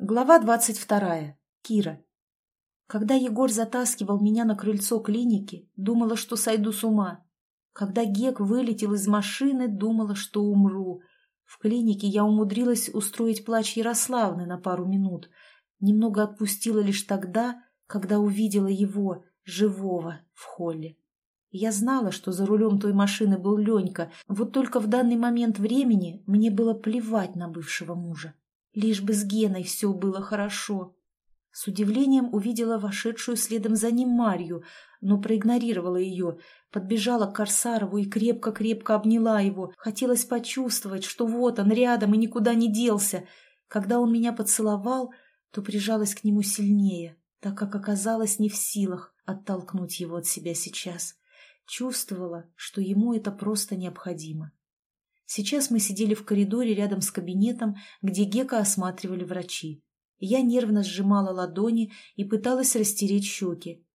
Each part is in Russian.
Глава двадцать вторая. Кира. Когда Егор затаскивал меня на крыльцо клиники, думала, что сойду с ума. Когда Гек вылетел из машины, думала, что умру. В клинике я умудрилась устроить плач Ярославны на пару минут. Немного отпустила лишь тогда, когда увидела его, живого, в холле. Я знала, что за рулем той машины был Ленька, вот только в данный момент времени мне было плевать на бывшего мужа. Лишь бы с Геной все было хорошо. С удивлением увидела вошедшую следом за ним Марью, но проигнорировала ее, подбежала к Корсарову и крепко-крепко обняла его. Хотелось почувствовать, что вот он рядом и никуда не делся. Когда он меня поцеловал, то прижалась к нему сильнее, так как оказалась не в силах оттолкнуть его от себя сейчас. Чувствовала, что ему это просто необходимо. Сейчас мы сидели в коридоре рядом с кабинетом, где Гека осматривали врачи. Я нервно сжимала ладони и пыталась растереть щеки.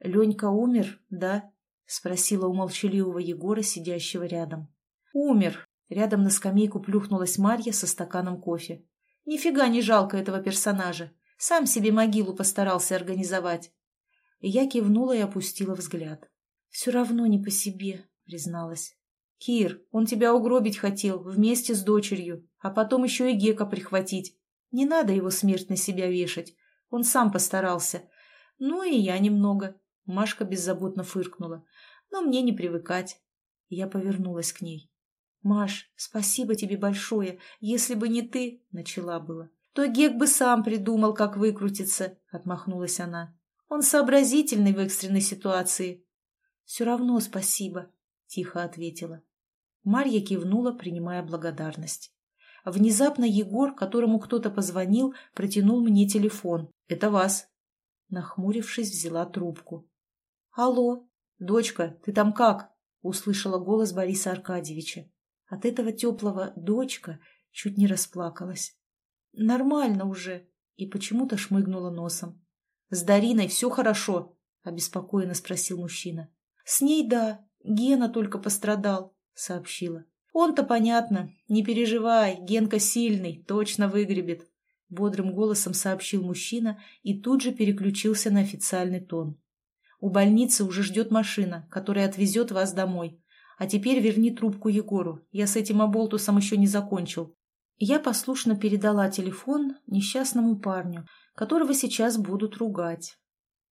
«Ленька умер, да?» — спросила у молчаливого Егора, сидящего рядом. «Умер!» — рядом на скамейку плюхнулась Марья со стаканом кофе. «Нифига не жалко этого персонажа. Сам себе могилу постарался организовать». Я кивнула и опустила взгляд. «Все равно не по себе», — призналась. «Кир, он тебя угробить хотел вместе с дочерью, а потом еще и Гека прихватить. Не надо его смерть на себя вешать. Он сам постарался. Ну и я немного». Машка беззаботно фыркнула. «Но мне не привыкать». Я повернулась к ней. «Маш, спасибо тебе большое. Если бы не ты...» — начала было. «То Гек бы сам придумал, как выкрутиться», — отмахнулась она. «Он сообразительный в экстренной ситуации». «Все равно спасибо», — тихо ответила. Марья кивнула, принимая благодарность. Внезапно Егор, которому кто-то позвонил, протянул мне телефон. «Это вас». Нахмурившись, взяла трубку. «Алло, дочка, ты там как?» — услышала голос Бориса Аркадьевича. От этого теплого «дочка» чуть не расплакалась. «Нормально уже», — и почему-то шмыгнула носом. «С Дариной все хорошо?» — обеспокоенно спросил мужчина. «С ней да, Гена только пострадал. — сообщила. «Он-то понятно. Не переживай, Генка сильный, точно выгребет», — бодрым голосом сообщил мужчина и тут же переключился на официальный тон. «У больницы уже ждет машина, которая отвезет вас домой. А теперь верни трубку Егору. Я с этим оболтусом еще не закончил». Я послушно передала телефон несчастному парню, которого сейчас будут ругать.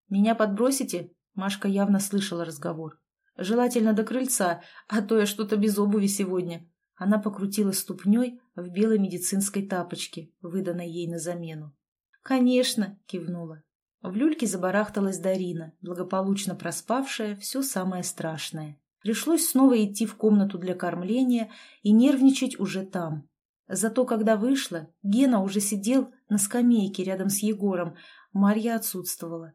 «Меня подбросите?» Машка явно слышала разговор. Желательно до крыльца, а то я что-то без обуви сегодня. Она покрутила ступней в белой медицинской тапочке, выданной ей на замену. «Конечно!» — кивнула. В люльке забарахталась Дарина, благополучно проспавшая все самое страшное. Пришлось снова идти в комнату для кормления и нервничать уже там. Зато когда вышла, Гена уже сидел на скамейке рядом с Егором, Марья отсутствовала.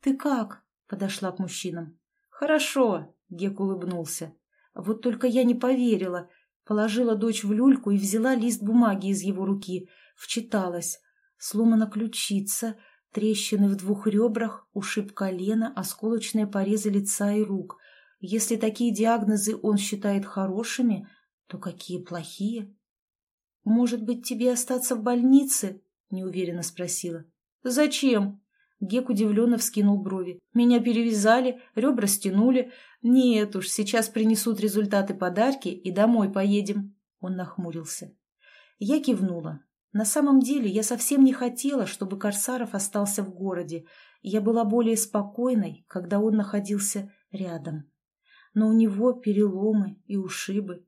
«Ты как?» — подошла к мужчинам. «Хорошо», — Гек улыбнулся. «Вот только я не поверила». Положила дочь в люльку и взяла лист бумаги из его руки. Вчиталась. Сломана ключица, трещины в двух ребрах, ушиб колено, осколочные порезы лица и рук. Если такие диагнозы он считает хорошими, то какие плохие? «Может быть, тебе остаться в больнице?» — неуверенно спросила. «Зачем?» Гек удивленно вскинул брови. «Меня перевязали, ребра стянули. Нет уж, сейчас принесут результаты подарки и домой поедем». Он нахмурился. Я кивнула. На самом деле я совсем не хотела, чтобы Корсаров остался в городе. Я была более спокойной, когда он находился рядом. Но у него переломы и ушибы.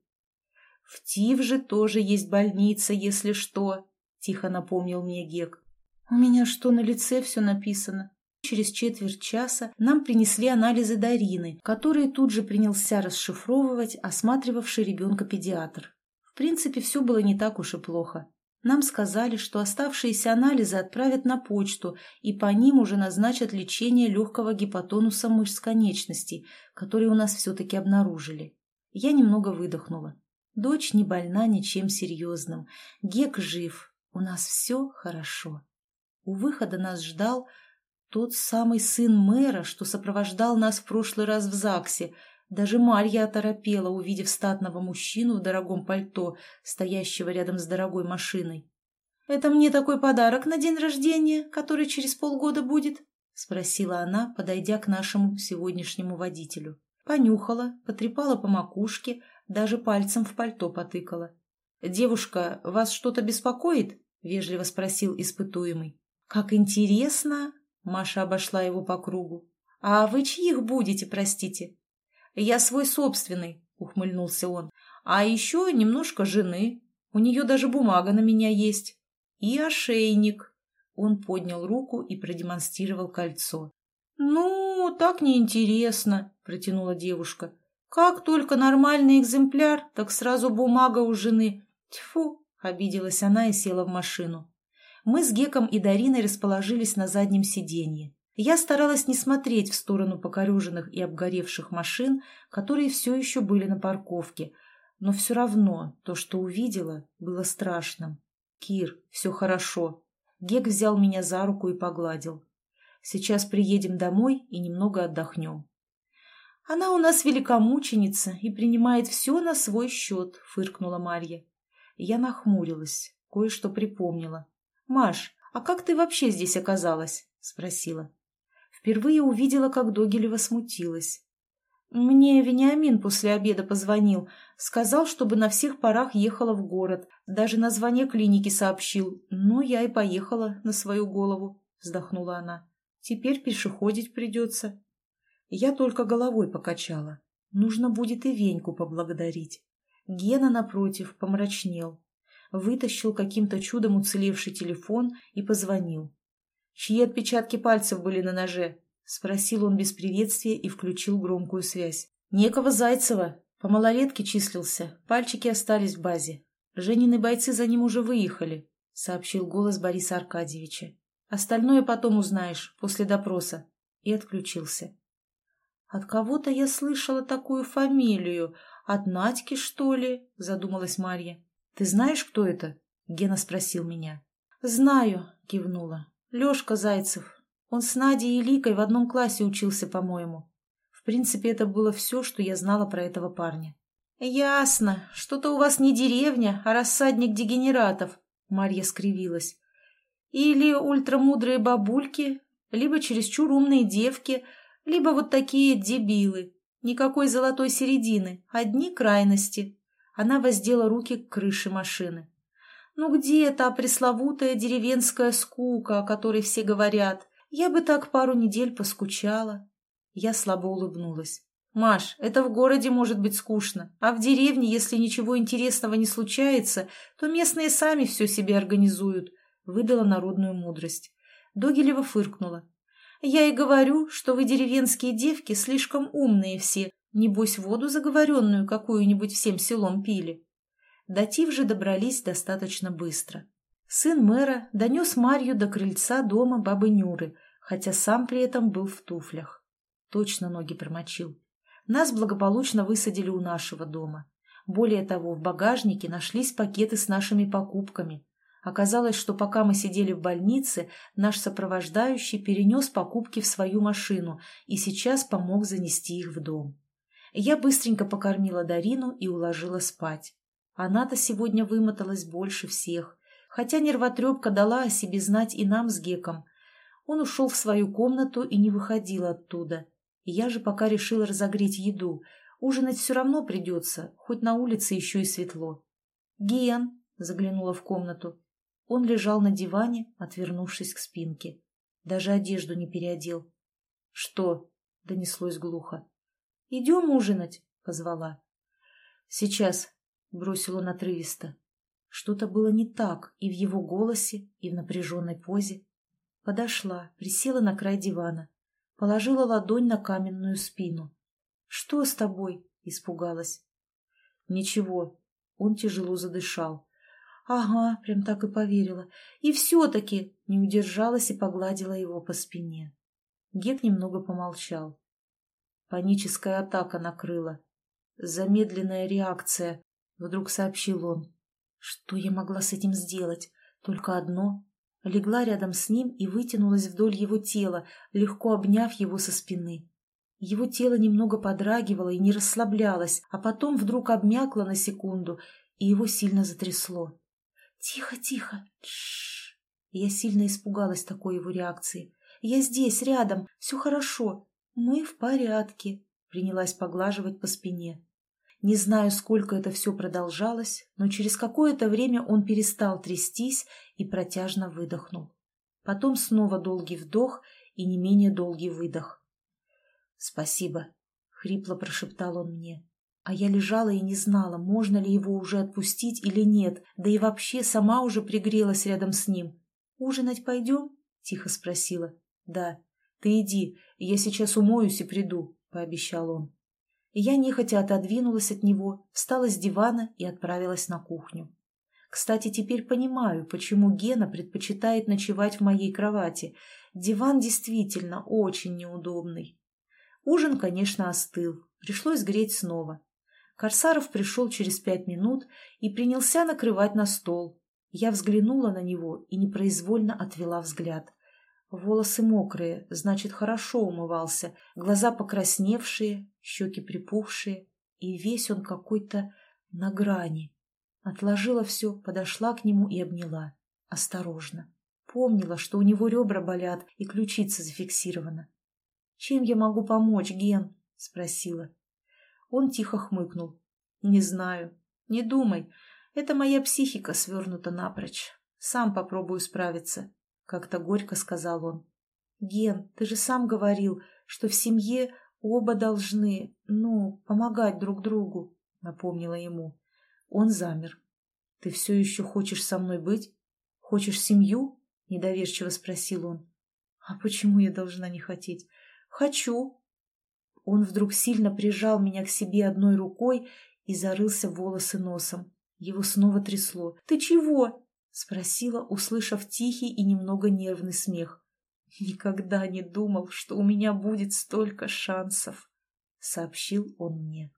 «В Тив же тоже есть больница, если что», — тихо напомнил мне Гек. «У меня что, на лице все написано?» Через четверть часа нам принесли анализы Дарины, которые тут же принялся расшифровывать осматривавший ребенка педиатр. В принципе, все было не так уж и плохо. Нам сказали, что оставшиеся анализы отправят на почту, и по ним уже назначат лечение легкого гипотонуса мышц конечностей, который у нас все-таки обнаружили. Я немного выдохнула. Дочь не больна ничем серьезным. Гек жив. У нас все хорошо. У выхода нас ждал тот самый сын мэра, что сопровождал нас в прошлый раз в ЗАГСе. Даже Марья оторопела, увидев статного мужчину в дорогом пальто, стоящего рядом с дорогой машиной. Это мне такой подарок на день рождения, который через полгода будет?» — спросила она, подойдя к нашему сегодняшнему водителю. Понюхала, потрепала по макушке, даже пальцем в пальто потыкала. «Девушка, вас что-то беспокоит?» — вежливо спросил испытуемый. «Как интересно!» — Маша обошла его по кругу. «А вы чьих будете, простите?» «Я свой собственный», — ухмыльнулся он. «А еще немножко жены. У нее даже бумага на меня есть. И ошейник». Он поднял руку и продемонстрировал кольцо. «Ну, так неинтересно», — протянула девушка. «Как только нормальный экземпляр, так сразу бумага у жены. Тьфу!» — обиделась она и села в машину. Мы с Геком и Дариной расположились на заднем сиденье. Я старалась не смотреть в сторону покореженных и обгоревших машин, которые все еще были на парковке, но все равно то, что увидела, было страшным. «Кир, все хорошо». Гек взял меня за руку и погладил. «Сейчас приедем домой и немного отдохнем». «Она у нас великомученица и принимает все на свой счет», — фыркнула Марья. Я нахмурилась, кое-что припомнила. «Маш, а как ты вообще здесь оказалась?» — спросила. Впервые увидела, как Догилева смутилась. Мне Вениамин после обеда позвонил, сказал, чтобы на всех парах ехала в город, даже название клиники сообщил. Ну, я и поехала на свою голову, вздохнула она. Теперь пешеходить придется. Я только головой покачала. Нужно будет и Веньку поблагодарить. Гена, напротив, помрачнел. Вытащил каким-то чудом уцелевший телефон и позвонил. «Чьи отпечатки пальцев были на ноже?» — спросил он без приветствия и включил громкую связь. «Некого Зайцева. По малолетке числился. Пальчики остались в базе. Женины бойцы за ним уже выехали», — сообщил голос Бориса Аркадьевича. «Остальное потом узнаешь, после допроса». И отключился. «От кого-то я слышала такую фамилию. От Надьки, что ли?» — задумалась Марья. «Ты знаешь, кто это?» — Гена спросил меня. «Знаю», — кивнула. Лешка Зайцев. Он с Надей и Ликой в одном классе учился, по-моему. В принципе, это было все, что я знала про этого парня. «Ясно. Что-то у вас не деревня, а рассадник дегенератов», — Марья скривилась. «Или ультрамудрые бабульки, либо чересчур умные девки, либо вот такие дебилы. Никакой золотой середины, одни крайности». Она воздела руки к крыше машины. Ну где та пресловутая деревенская скука, о которой все говорят? Я бы так пару недель поскучала. Я слабо улыбнулась. «Маш, это в городе может быть скучно, а в деревне, если ничего интересного не случается, то местные сами все себе организуют», — выдала народную мудрость. Догилева фыркнула. «Я и говорю, что вы, деревенские девки, слишком умные все. Небось, воду заговоренную какую-нибудь всем селом пили». До Тив же добрались достаточно быстро. Сын мэра донес Марью до крыльца дома бабы Нюры, хотя сам при этом был в туфлях. Точно ноги промочил. Нас благополучно высадили у нашего дома. Более того, в багажнике нашлись пакеты с нашими покупками. Оказалось, что пока мы сидели в больнице, наш сопровождающий перенес покупки в свою машину и сейчас помог занести их в дом. Я быстренько покормила Дарину и уложила спать. Она-то сегодня вымоталась больше всех, хотя нервотрепка дала о себе знать и нам с Геком. Он ушел в свою комнату и не выходил оттуда. я же пока решила разогреть еду. Ужинать все равно придется, хоть на улице еще и светло. «Ген!» — заглянула в комнату. Он лежал на диване, отвернувшись к спинке. Даже одежду не переодел. «Что?» — донеслось глухо. «Идем ужинать», — позвала. «Сейчас», бросил он отрывисто. Что-то было не так и в его голосе, и в напряженной позе. Подошла, присела на край дивана, положила ладонь на каменную спину. «Что с тобой?» — испугалась. «Ничего». Он тяжело задышал. «Ага», — прям так и поверила. «И все-таки...» — не удержалась и погладила его по спине. Гек немного помолчал. Паническая атака накрыла. Замедленная реакция. Вдруг сообщил он. Что я могла с этим сделать? Только одно. Легла рядом с ним и вытянулась вдоль его тела, легко обняв его со спины. Его тело немного подрагивало и не расслаблялось, а потом вдруг обмякло на секунду, и его сильно затрясло. «Тихо, тихо! Тш Я сильно испугалась такой его реакции. «Я здесь, рядом, все хорошо. Мы в порядке», — принялась поглаживать по спине. Не знаю, сколько это все продолжалось, но через какое-то время он перестал трястись и протяжно выдохнул. Потом снова долгий вдох и не менее долгий выдох. «Спасибо», — хрипло прошептал он мне. А я лежала и не знала, можно ли его уже отпустить или нет, да и вообще сама уже пригрелась рядом с ним. «Ужинать пойдем?» — тихо спросила. «Да. Ты иди, я сейчас умоюсь и приду», — пообещал он я нехотя отодвинулась от него, встала с дивана и отправилась на кухню. Кстати, теперь понимаю, почему Гена предпочитает ночевать в моей кровати. Диван действительно очень неудобный. Ужин, конечно, остыл. Пришлось греть снова. Корсаров пришел через пять минут и принялся накрывать на стол. Я взглянула на него и непроизвольно отвела взгляд. Волосы мокрые, значит, хорошо умывался, глаза покрасневшие, щеки припухшие, и весь он какой-то на грани. Отложила все, подошла к нему и обняла. Осторожно. Помнила, что у него ребра болят и ключица зафиксирована. «Чем я могу помочь, Ген?» — спросила. Он тихо хмыкнул. «Не знаю. Не думай. Это моя психика свернута напрочь. Сам попробую справиться. — как-то горько сказал он. «Ген, ты же сам говорил, что в семье оба должны, ну, помогать друг другу», — напомнила ему. Он замер. «Ты все еще хочешь со мной быть? Хочешь семью?» — недоверчиво спросил он. «А почему я должна не хотеть?» «Хочу». Он вдруг сильно прижал меня к себе одной рукой и зарылся в волосы носом. Его снова трясло. «Ты чего?» — спросила, услышав тихий и немного нервный смех. «Никогда не думал, что у меня будет столько шансов», — сообщил он мне.